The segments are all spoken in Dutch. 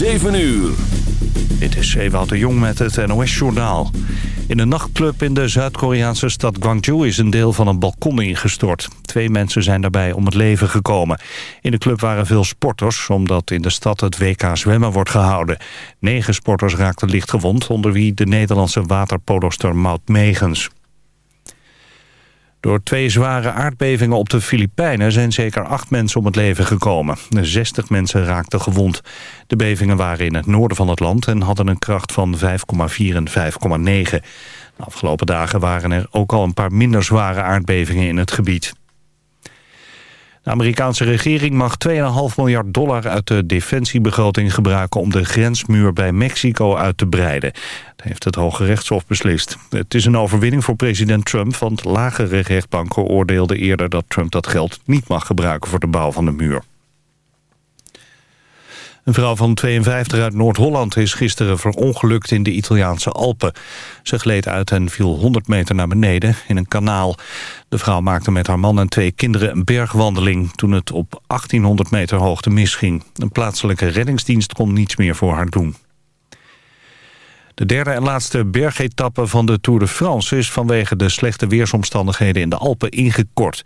7 uur. Dit is Ewout de Jong met het NOS-journaal. In een nachtclub in de Zuid-Koreaanse stad Gwangju is een deel van een balkon ingestort. Twee mensen zijn daarbij om het leven gekomen. In de club waren veel sporters, omdat in de stad het WK zwemmen wordt gehouden. Negen sporters raakten licht gewond, onder wie de Nederlandse waterpoloster Maud Megens. Door twee zware aardbevingen op de Filipijnen zijn zeker acht mensen om het leven gekomen. 60 mensen raakten gewond. De bevingen waren in het noorden van het land en hadden een kracht van 5,4 en 5,9. De afgelopen dagen waren er ook al een paar minder zware aardbevingen in het gebied. De Amerikaanse regering mag 2,5 miljard dollar uit de defensiebegroting gebruiken om de grensmuur bij Mexico uit te breiden. Dat heeft het Hoge Rechtshof beslist. Het is een overwinning voor president Trump, want lagere rechtbanken oordeelden eerder dat Trump dat geld niet mag gebruiken voor de bouw van de muur. Een vrouw van 52 uit Noord-Holland is gisteren verongelukt in de Italiaanse Alpen. Ze gleed uit en viel 100 meter naar beneden in een kanaal. De vrouw maakte met haar man en twee kinderen een bergwandeling... toen het op 1800 meter hoogte misging. Een plaatselijke reddingsdienst kon niets meer voor haar doen. De derde en laatste bergetappe van de Tour de France is vanwege de slechte weersomstandigheden in de Alpen ingekort.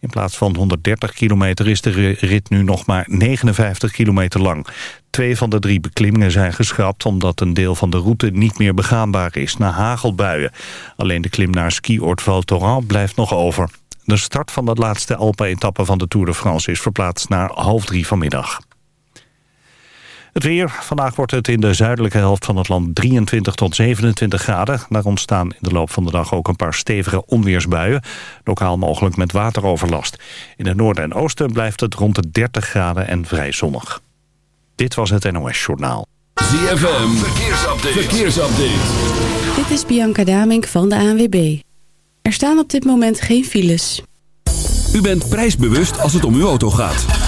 In plaats van 130 kilometer is de rit nu nog maar 59 kilometer lang. Twee van de drie beklimmingen zijn geschrapt omdat een deel van de route niet meer begaanbaar is na hagelbuien. Alleen de klim naar ski-oord Val Thorens blijft nog over. De start van de laatste Alpen-etappe van de Tour de France is verplaatst naar half drie vanmiddag. Het weer. Vandaag wordt het in de zuidelijke helft van het land 23 tot 27 graden. Daar ontstaan in de loop van de dag ook een paar stevige onweersbuien. Lokaal mogelijk met wateroverlast. In het noorden en oosten blijft het rond de 30 graden en vrij zonnig. Dit was het NOS Journaal. ZFM. Verkeersupdate. Verkeersupdate. Dit is Bianca Damink van de ANWB. Er staan op dit moment geen files. U bent prijsbewust als het om uw auto gaat.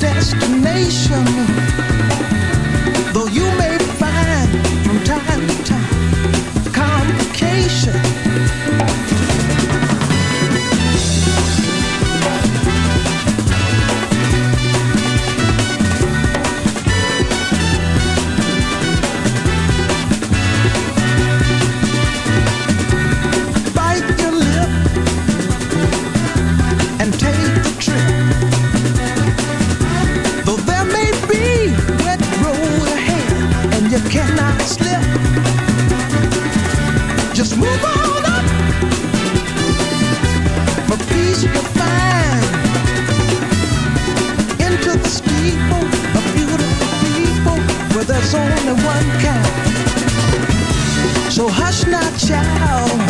destination. Though you may find from time to time complications. there's only one kind. So hush not, child.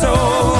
soul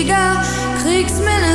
Krieger, Kriegsmänner.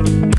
Bye.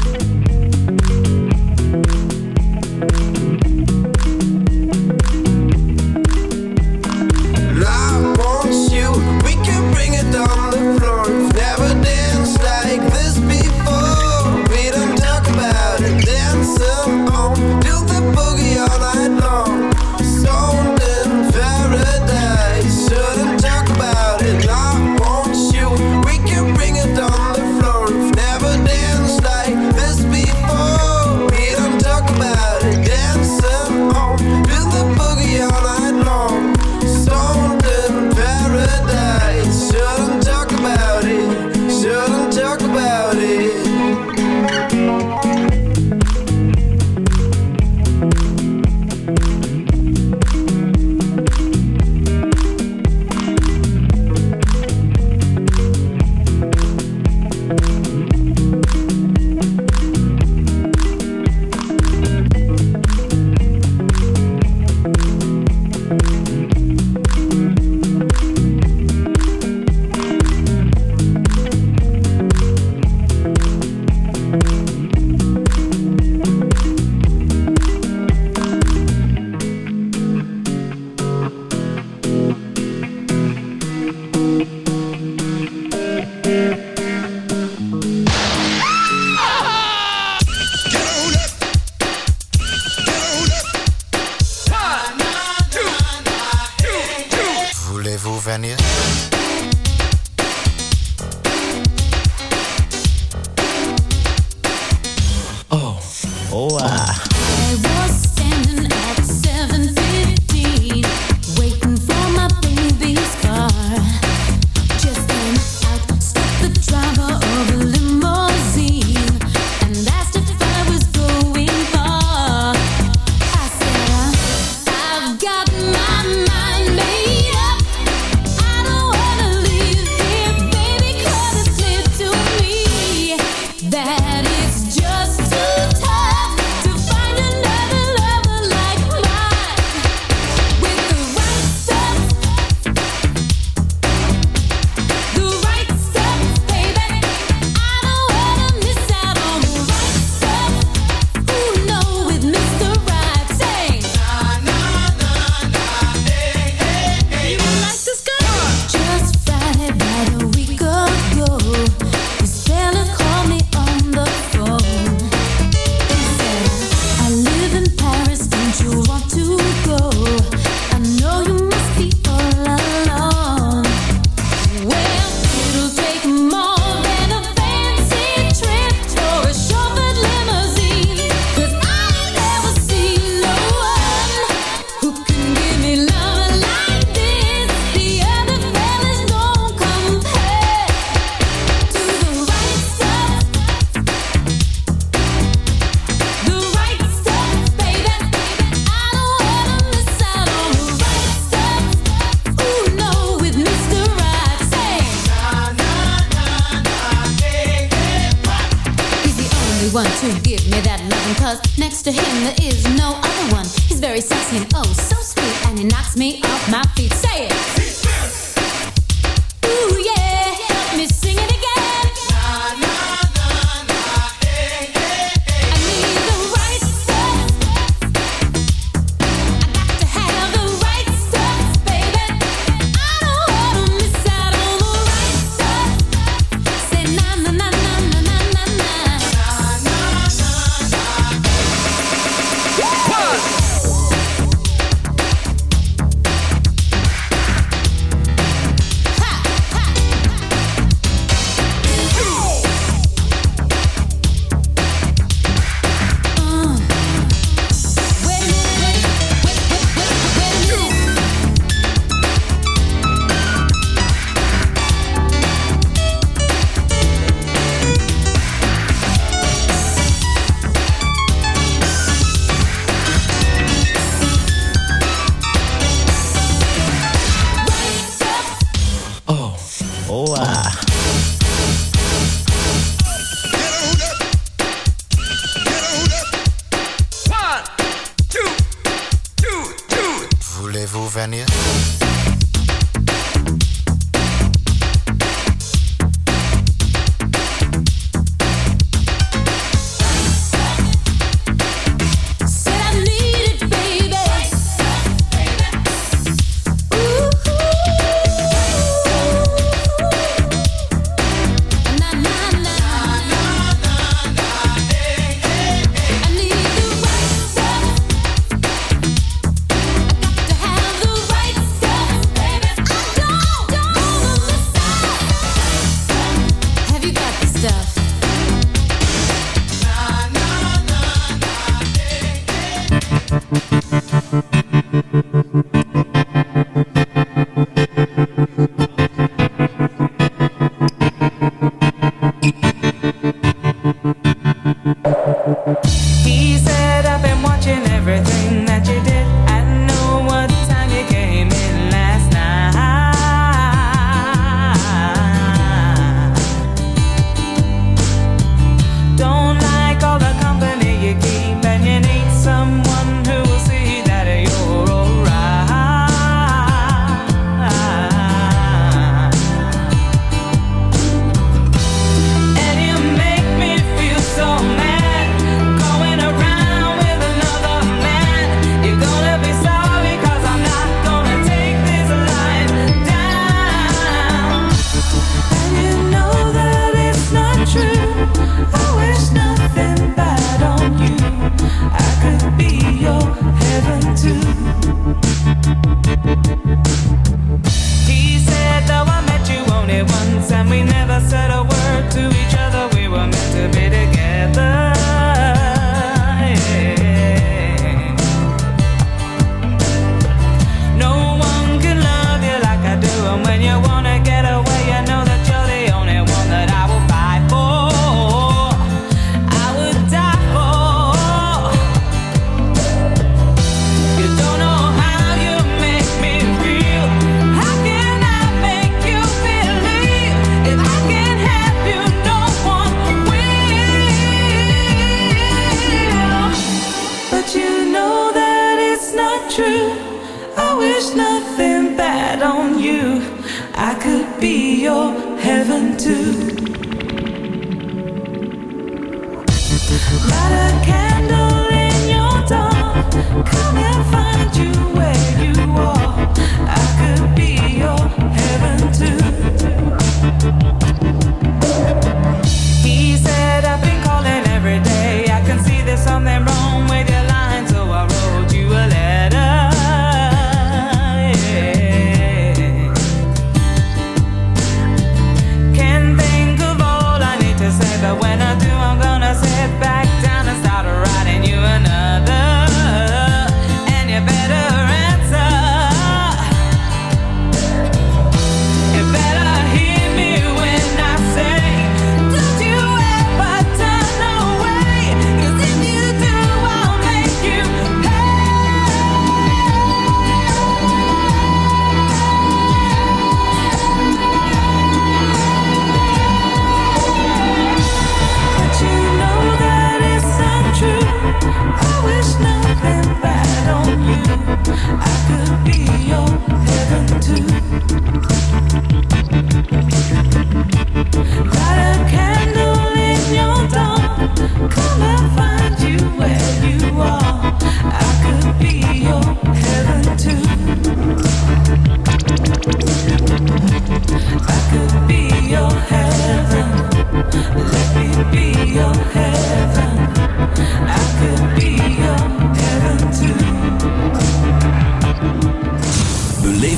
Light a candle in your dark. Come and find you where you are.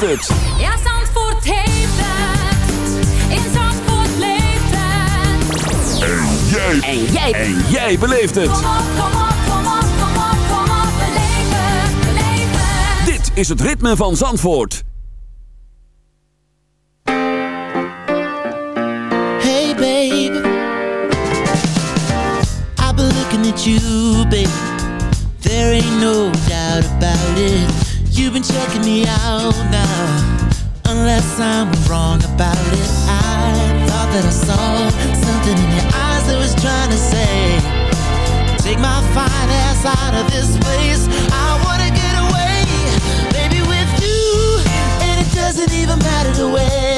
heeft het. Ja, Zandvoort heeft het. In Zandvoort leeft het. En jij. En jij. En jij beleeft het. Kom op, kom op, kom op, kom op, kom op. Beleef het, beleef het. Dit is het ritme van Zandvoort. Hey, babe. I've been looking at you, babe. There ain't no doubt about it. You've been checking me out now. Unless I'm wrong about it. I thought that I saw something in your eyes that was trying to say, Take my fine ass out of this place. I wanna get away, baby, with you. And it doesn't even matter the where.